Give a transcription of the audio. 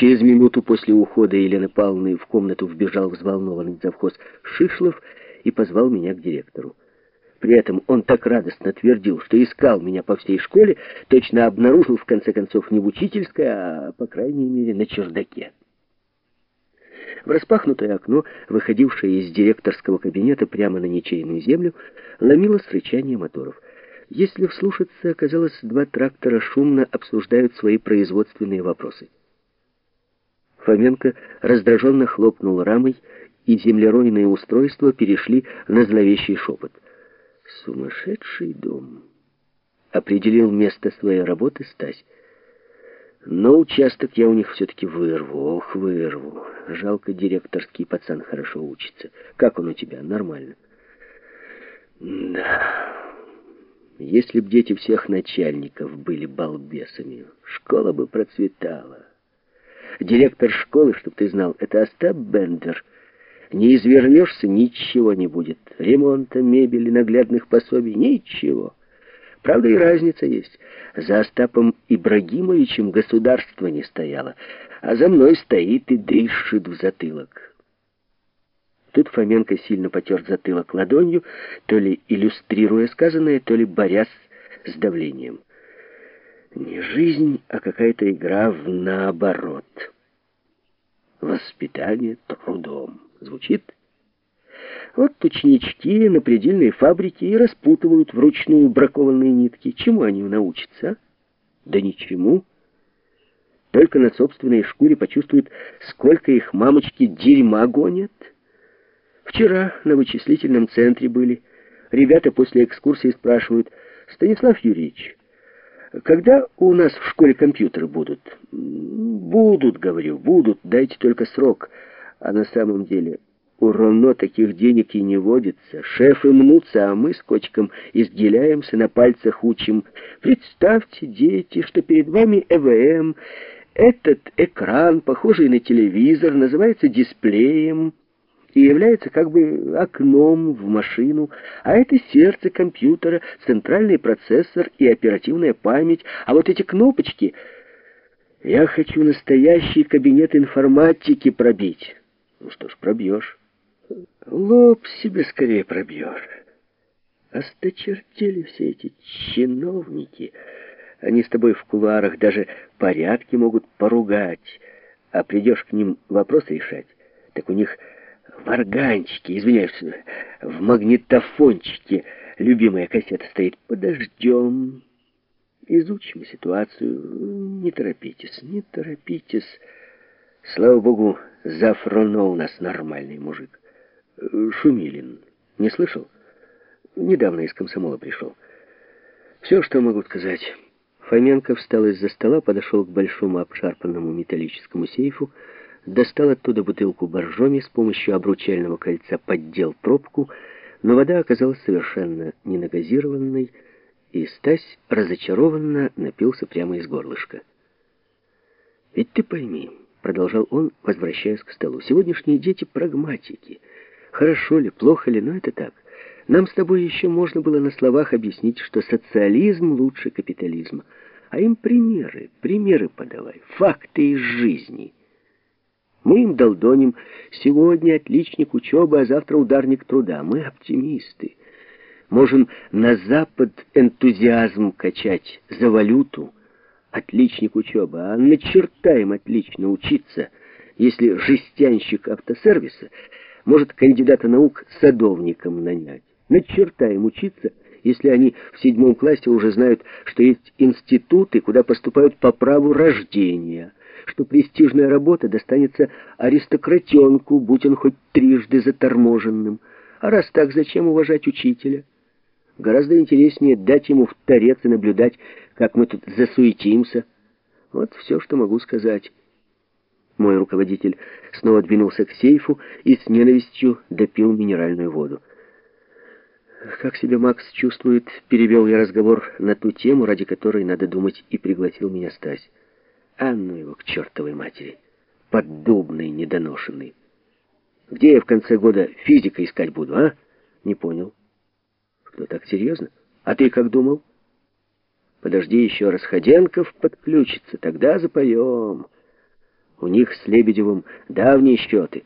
Через минуту после ухода Елены Павловны в комнату вбежал взволнованный завхоз Шишлов и позвал меня к директору. При этом он так радостно твердил, что искал меня по всей школе, точно обнаружил, в конце концов, не в учительской, а, по крайней мере, на чердаке. В распахнутое окно, выходившее из директорского кабинета прямо на ничейную землю, ломилось рычание моторов. Если вслушаться, оказалось, два трактора шумно обсуждают свои производственные вопросы. Фоменко раздраженно хлопнул рамой, и землеройные устройства перешли на зловещий шепот. «Сумасшедший дом!» — определил место своей работы Стась. Но участок я у них все-таки вырву, ох, вырву. Жалко, директорский пацан хорошо учится. Как он у тебя? Нормально. Да. Если б дети всех начальников были балбесами, школа бы процветала. Директор школы, чтоб ты знал, это Остап Бендер. Не извернешься, ничего не будет. Ремонта, мебели, наглядных пособий, ничего. Правда, и разница есть. За Остапом Ибрагимовичем государство не стояло, а за мной стоит и дышит в затылок. Тут Фоменко сильно потер затылок ладонью, то ли иллюстрируя сказанное, то ли борясь с давлением. Не жизнь, а какая-то игра в наоборот. Воспитание трудом. Звучит? Вот ученички на предельной фабрике и распутывают вручную бракованные нитки. Чему они научатся? Да ничему. Только на собственной шкуре почувствуют, сколько их мамочки дерьма гонят. Вчера на вычислительном центре были. Ребята после экскурсии спрашивают, «Станислав Юрьевич, когда у нас в школе компьютеры будут?» «Будут, — говорю, — будут, дайте только срок». А на самом деле... У равно таких денег и не водится. Шефы мнутся, а мы с кочком изделяемся, на пальцах учим. Представьте, дети, что перед вами ЭВМ. Этот экран, похожий на телевизор, называется дисплеем и является как бы окном в машину, а это сердце компьютера, центральный процессор и оперативная память. А вот эти кнопочки... Я хочу настоящий кабинет информатики пробить. Ну что ж, пробьешь. Лоб себе скорее пробьешь. Осточертели все эти чиновники. Они с тобой в кулуарах даже порядки могут поругать. А придешь к ним вопросы решать, так у них в органчике, извиняюсь, в магнитофончике любимая кассета стоит. Подождем, изучим ситуацию. Не торопитесь, не торопитесь. Слава богу, Зафроно у нас нормальный мужик. Шумилин. Не слышал? Недавно из комсомола пришел. Все, что могу сказать. Фоменко встал из-за стола, подошел к большому обшарпанному металлическому сейфу, достал оттуда бутылку боржоми, с помощью обручального кольца поддел пробку, но вода оказалась совершенно ненагазированной, и Стась разочарованно напился прямо из горлышка. «Ведь ты пойми», — продолжал он, возвращаясь к столу, — «сегодняшние дети прагматики». Хорошо ли, плохо ли, но это так. Нам с тобой еще можно было на словах объяснить, что социализм лучше капитализма. А им примеры, примеры подавай, факты из жизни. Мы им долдоним, сегодня отличник учебы, а завтра ударник труда. Мы оптимисты. Можем на Запад энтузиазм качать за валюту. Отличник учебы, а на черта им отлично учиться, если жестянщик автосервиса может кандидата наук садовником нанять. На черта им учиться, если они в седьмом классе уже знают, что есть институты, куда поступают по праву рождения, что престижная работа достанется аристократенку, будь он хоть трижды заторможенным. А раз так, зачем уважать учителя? Гораздо интереснее дать ему в торец и наблюдать, как мы тут засуетимся. Вот все, что могу сказать». Мой руководитель снова двинулся к сейфу и с ненавистью допил минеральную воду. «Как себя Макс чувствует?» — перевел я разговор на ту тему, ради которой, надо думать, и пригласил меня Стась. «А ну его к чертовой матери! Поддубный, недоношенный! Где я в конце года физика искать буду, а?» «Не понял». «Что, так серьезно? А ты как думал?» «Подожди еще раз, Ходенков подключится, тогда запоем». У них с Лебедевым давние счеты.